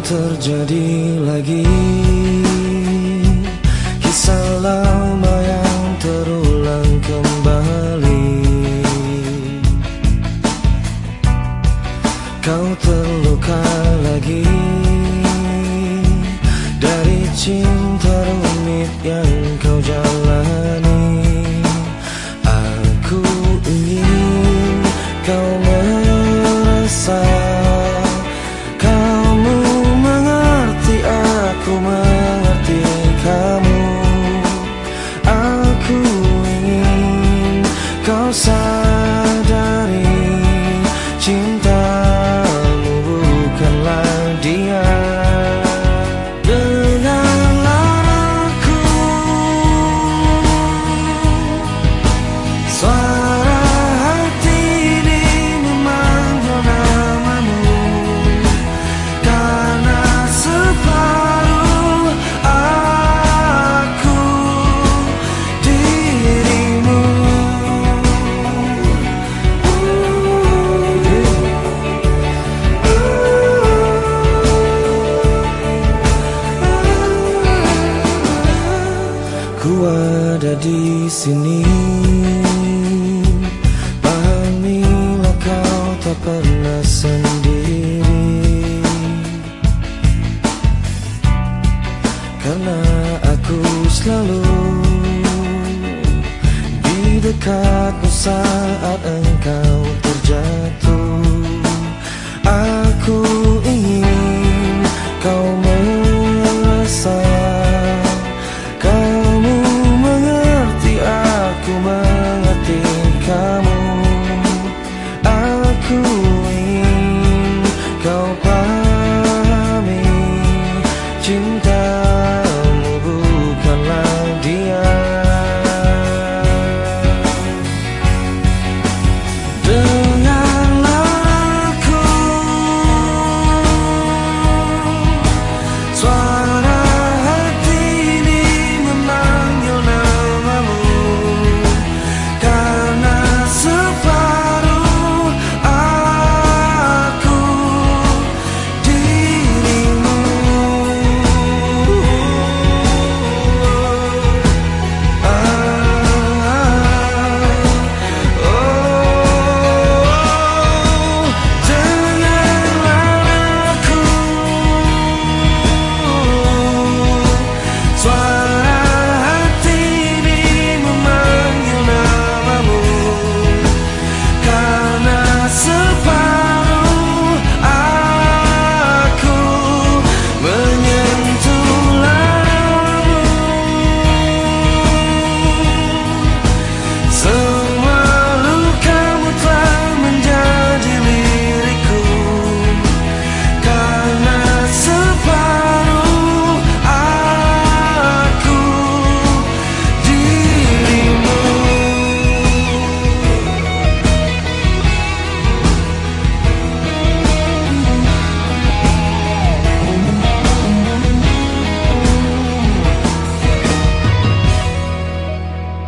terjadi lagi. Kisah lama yang terulang kembali Ku ada di sini. Pahamilah kau tak pernah sendiri. Karena aku selalu Di dekatmu saat